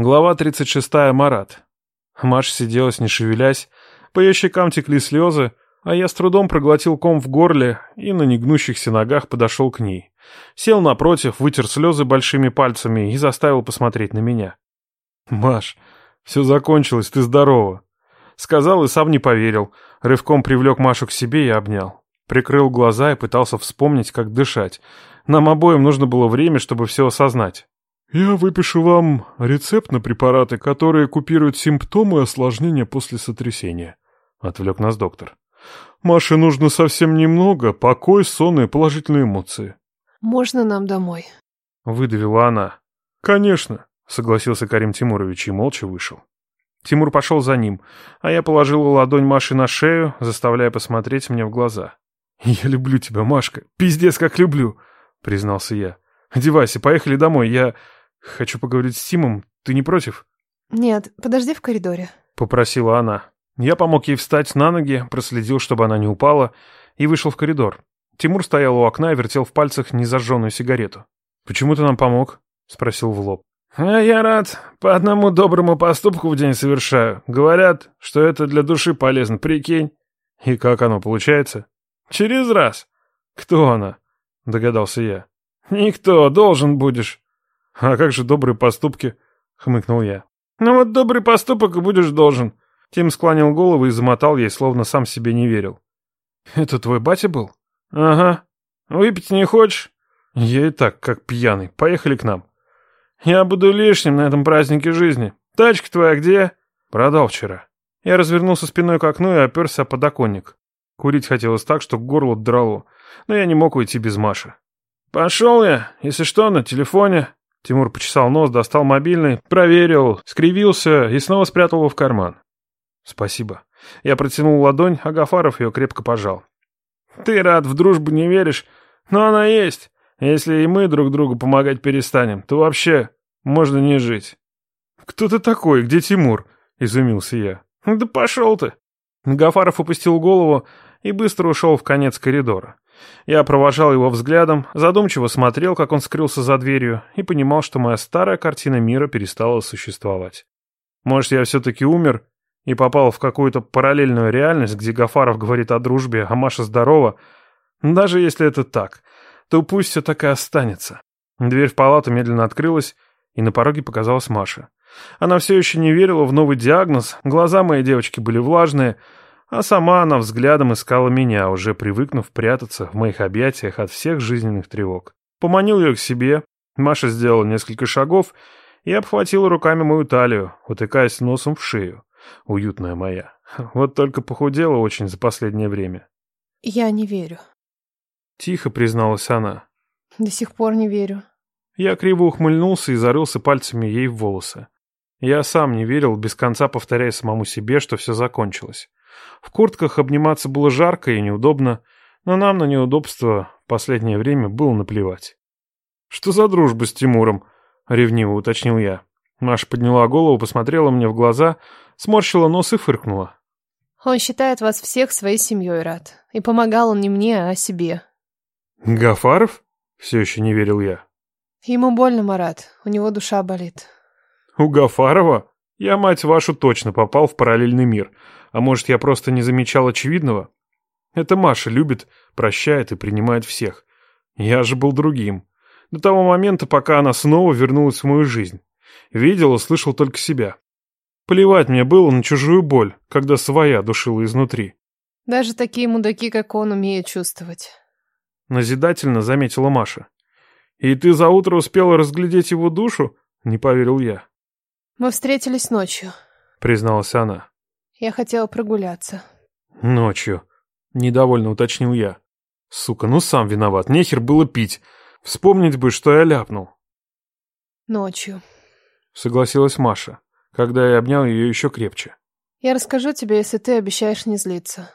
Глава 36. Марат. Маша сидела, не шевелясь, по ее щекам текли слезы, а я с трудом проглотил ком в горле и на негнущихся ногах подошел к ней. Сел напротив, вытер слезы большими пальцами и заставил посмотреть на меня. «Маш, все закончилось, ты здорова». Сказал и сам не поверил. Рывком привлек Машу к себе и обнял. Прикрыл глаза и пытался вспомнить, как дышать. Нам обоим нужно было время, чтобы все осознать. «Я выпишу вам рецепт на препараты, которые купируют симптомы и осложнения после сотрясения», — отвлек нас доктор. «Маше нужно совсем немного, покой, сон и положительные эмоции». «Можно нам домой?» — выдавила она. «Конечно», — согласился Карим Тимурович и молча вышел. Тимур пошел за ним, а я положила ладонь Маши на шею, заставляя посмотреть мне в глаза. «Я люблю тебя, Машка, пиздец как люблю», — признался я. «Одевайся, поехали домой, я...» «Хочу поговорить с Тимом. Ты не против?» «Нет, подожди в коридоре», — попросила она. Я помог ей встать на ноги, проследил, чтобы она не упала, и вышел в коридор. Тимур стоял у окна и вертел в пальцах незажженную сигарету. «Почему ты нам помог?» — спросил в лоб. «А я рад. По одному доброму поступку в день совершаю. Говорят, что это для души полезно, прикинь». «И как оно получается?» «Через раз». «Кто она?» — догадался я. «Никто, должен будешь». «А как же добрые поступки?» — хмыкнул я. «Ну вот добрый поступок и будешь должен». Тим склонил голову и замотал ей, словно сам себе не верил. «Это твой батя был?» «Ага. Выпить не хочешь?» «Я и так, как пьяный. Поехали к нам». «Я буду лишним на этом празднике жизни. Тачка твоя где?» «Продал вчера». Я развернулся спиной к окну и оперся о подоконник. Курить хотелось так, что горло драло, но я не мог уйти без Маши. «Пошел я, если что, на телефоне». Тимур почесал нос, достал мобильный, проверил, скривился и снова спрятал его в карман. «Спасибо». Я протянул ладонь, а Гафаров ее крепко пожал. «Ты рад, в дружбу не веришь, но она есть. Если и мы друг другу помогать перестанем, то вообще можно не жить». «Кто ты такой? Где Тимур?» — изумился я. «Да пошел ты!» Гафаров опустил голову и быстро ушел в конец коридора. Я провожал его взглядом, задумчиво смотрел, как он скрылся за дверью, и понимал, что моя старая картина мира перестала существовать. Может, я все-таки умер и попал в какую-то параллельную реальность, где Гафаров говорит о дружбе, а Маша здорова. Даже если это так, то пусть все так и останется. Дверь в палату медленно открылась, и на пороге показалась Маша. Она все еще не верила в новый диагноз, глаза моей девочки были влажные, а сама она взглядом искала меня, уже привыкнув прятаться в моих объятиях от всех жизненных тревог. Поманил ее к себе, Маша сделала несколько шагов и обхватила руками мою талию, утыкаясь носом в шею. Уютная моя. Вот только похудела очень за последнее время. «Я не верю». Тихо призналась она. «До сих пор не верю». Я криво ухмыльнулся и зарылся пальцами ей в волосы. Я сам не верил, без конца повторяя самому себе, что все закончилось. В куртках обниматься было жарко и неудобно, но нам на неудобство в последнее время было наплевать. «Что за дружба с Тимуром?» — ревниво уточнил я. Маша подняла голову, посмотрела мне в глаза, сморщила нос и фыркнула. «Он считает вас всех своей семьей, Рад. И помогал он не мне, а себе». «Гафаров?» — все еще не верил я. «Ему больно, Марат. У него душа болит». «У Гафарова? Я, мать вашу, точно попал в параллельный мир. А может, я просто не замечал очевидного? Это Маша любит, прощает и принимает всех. Я же был другим. До того момента, пока она снова вернулась в мою жизнь. Видел и слышал только себя. Плевать мне было на чужую боль, когда своя душила изнутри. Даже такие мудаки, как он, умеют чувствовать. Назидательно заметила Маша. И ты за утро успела разглядеть его душу? Не поверил я. Мы встретились ночью, призналась она. Я хотела прогуляться. Ночью. Недовольно уточнил я. Сука, ну сам виноват. Нехер было пить. Вспомнить бы, что я ляпнул. Ночью. Согласилась Маша, когда я обнял ее еще крепче. Я расскажу тебе, если ты обещаешь не злиться.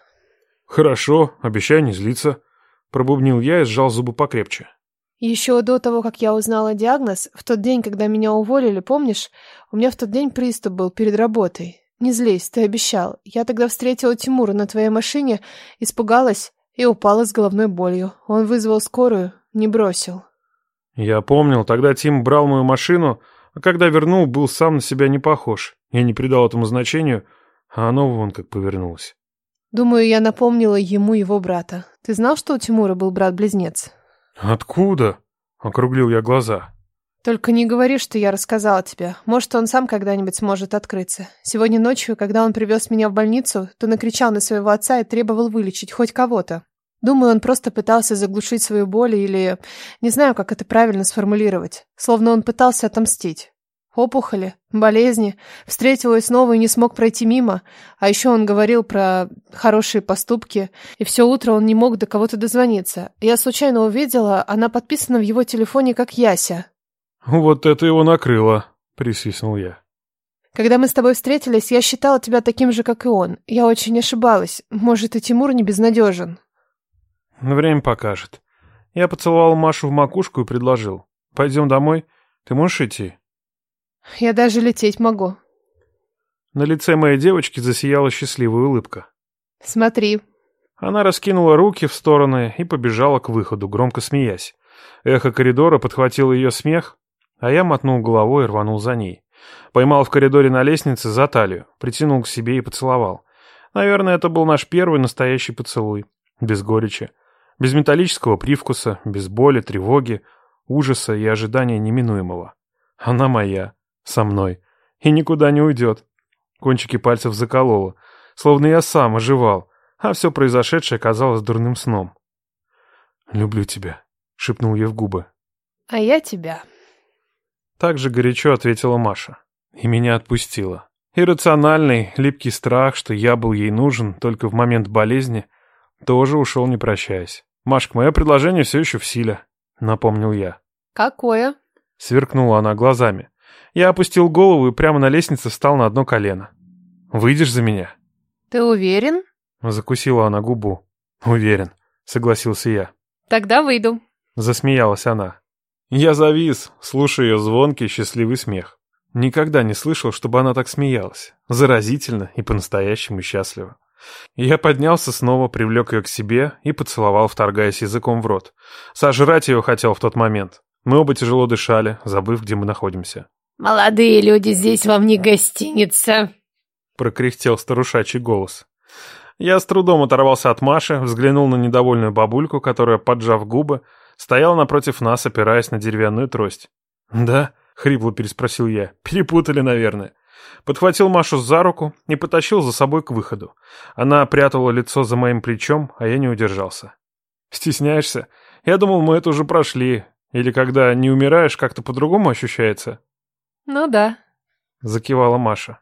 Хорошо, обещаю не злиться. Пробубнил я и сжал зубы покрепче. Еще до того, как я узнала диагноз, в тот день, когда меня уволили, помнишь, у меня в тот день приступ был перед работой. Не злись, ты обещал. Я тогда встретила Тимура на твоей машине, испугалась и упала с головной болью. Он вызвал скорую, не бросил. Я помнил, тогда Тим брал мою машину, А когда вернул, был сам на себя не похож. Я не придал этому значению, а оно вон как повернулось. Думаю, я напомнила ему его брата. Ты знал, что у Тимура был брат-близнец? Откуда? Округлил я глаза. Только не говори, что я рассказала тебе. Может, он сам когда-нибудь сможет открыться. Сегодня ночью, когда он привез меня в больницу, то накричал на своего отца и требовал вылечить хоть кого-то. Думаю, он просто пытался заглушить свою боль или... Не знаю, как это правильно сформулировать. Словно он пытался отомстить. Опухоли, болезни. Встретил ее снова и не смог пройти мимо. А еще он говорил про хорошие поступки. И все утро он не мог до кого-то дозвониться. Я случайно увидела, она подписана в его телефоне как Яся. «Вот это его накрыло», — присвистнул я. Когда мы с тобой встретились, я считала тебя таким же, как и он. Я очень ошибалась. Может, и Тимур не безнадежен. Время покажет. Я поцеловал Машу в макушку и предложил. Пойдем домой. Ты можешь идти? Я даже лететь могу. На лице моей девочки засияла счастливая улыбка. Смотри. Она раскинула руки в стороны и побежала к выходу, громко смеясь. Эхо коридора подхватило ее смех, а я мотнул головой и рванул за ней. Поймал в коридоре на лестнице за талию, притянул к себе и поцеловал. Наверное, это был наш первый настоящий поцелуй. Без горечи. Без металлического привкуса, без боли, тревоги, ужаса и ожидания неминуемого. Она моя. Со мной. И никуда не уйдет. Кончики пальцев закололо. Словно я сам оживал, а все произошедшее казалось дурным сном. «Люблю тебя», — шепнул ей в губы. «А я тебя». Так же горячо ответила Маша. И меня отпустила. Иррациональный, липкий страх, что я был ей нужен только в момент болезни, тоже ушел не прощаясь. «Машка, мое предложение все еще в силе», — напомнил я. «Какое?» — сверкнула она глазами. Я опустил голову и прямо на лестнице встал на одно колено. «Выйдешь за меня?» «Ты уверен?» — закусила она губу. «Уверен», — согласился я. «Тогда выйду», — засмеялась она. Я завис, слушая ее звонкий, счастливый смех. Никогда не слышал, чтобы она так смеялась. Заразительно и по-настоящему счастливо. Я поднялся снова, привлек ее к себе и поцеловал, вторгаясь языком в рот. Сожрать ее хотел в тот момент. Мы оба тяжело дышали, забыв, где мы находимся. «Молодые люди, здесь вам не гостиница!» Прокряхтел старушачий голос. Я с трудом оторвался от Маши, взглянул на недовольную бабульку, которая, поджав губы, стояла напротив нас, опираясь на деревянную трость. «Да?» — хрипло переспросил я. «Перепутали, наверное». Подхватил Машу за руку и потащил за собой к выходу. Она прятала лицо за моим плечом, а я не удержался. «Стесняешься? Я думал, мы это уже прошли. Или когда не умираешь, как-то по-другому ощущается?» «Ну да», — закивала Маша.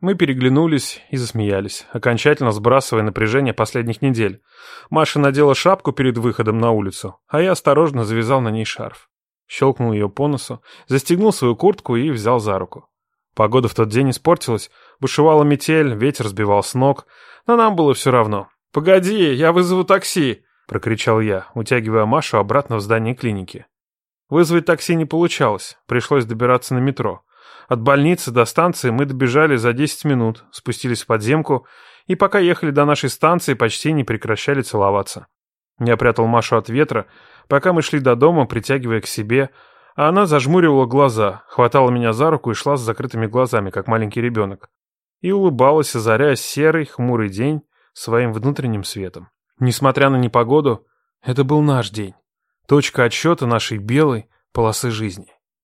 Мы переглянулись и засмеялись, окончательно сбрасывая напряжение последних недель. Маша надела шапку перед выходом на улицу, а я осторожно завязал на ней шарф. Щелкнул ее по носу, застегнул свою куртку и взял за руку. Погода в тот день испортилась, бушевала метель, ветер сбивал с ног, но нам было все равно. «Погоди, я вызову такси!» — прокричал я, утягивая Машу обратно в здание клиники. Вызвать такси не получалось, пришлось добираться на метро. От больницы до станции мы добежали за 10 минут, спустились в подземку и пока ехали до нашей станции, почти не прекращали целоваться. Я прятал Машу от ветра, пока мы шли до дома, притягивая к себе, а она зажмуривала глаза, хватала меня за руку и шла с закрытыми глазами, как маленький ребенок. И улыбалась, озаряя серый, хмурый день своим внутренним светом. Несмотря на непогоду, это был наш день. Точка отсчета нашей белой полосы жизни.